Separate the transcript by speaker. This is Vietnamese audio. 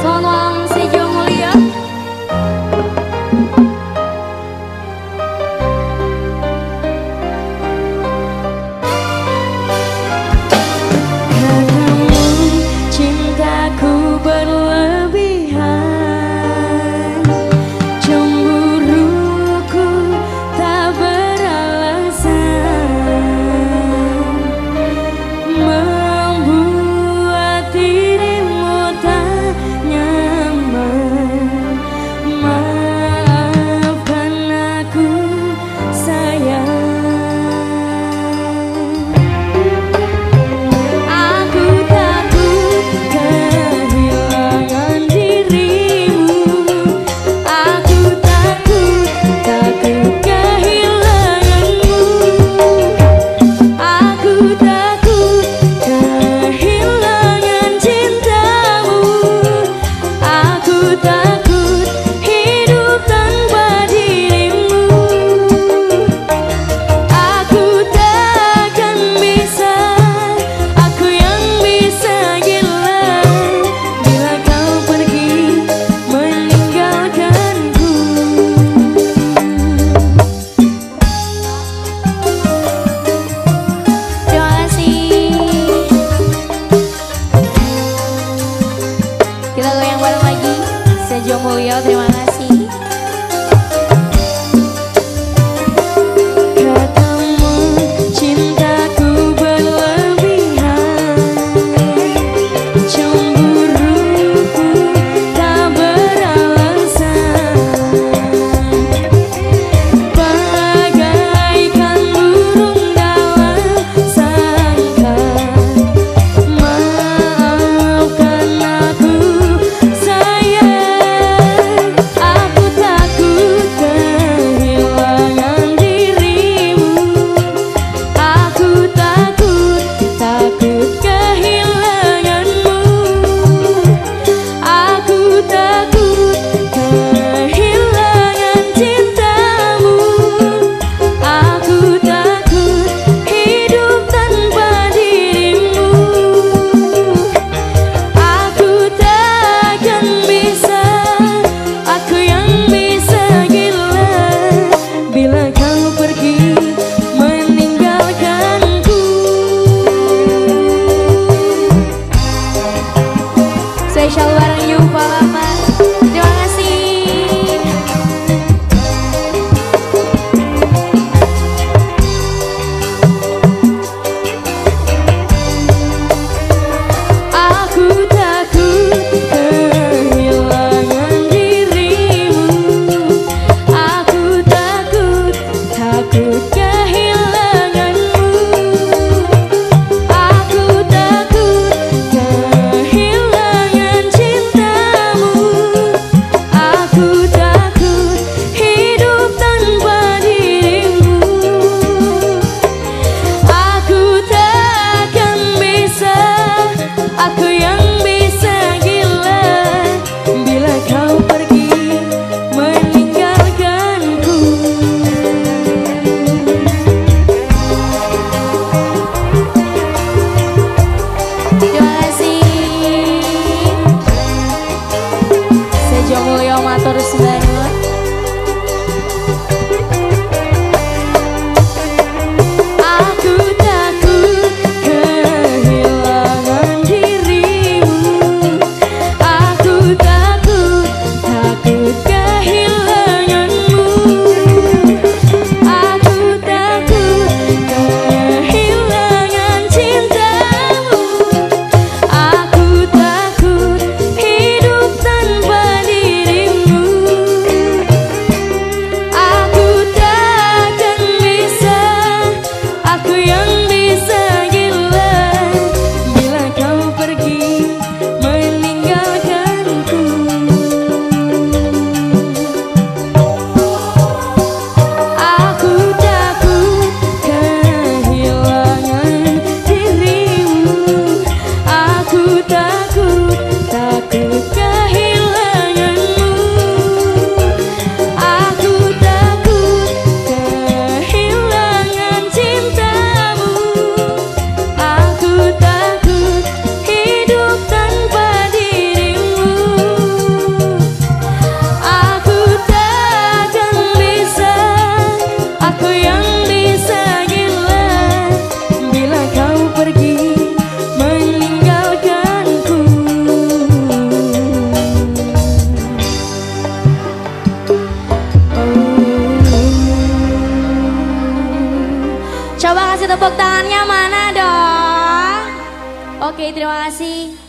Speaker 1: Sonong si Jung Lian tak
Speaker 2: 我要听完。
Speaker 1: Sejo
Speaker 2: yang matur sebenarnya.
Speaker 1: Ok, terima kasih.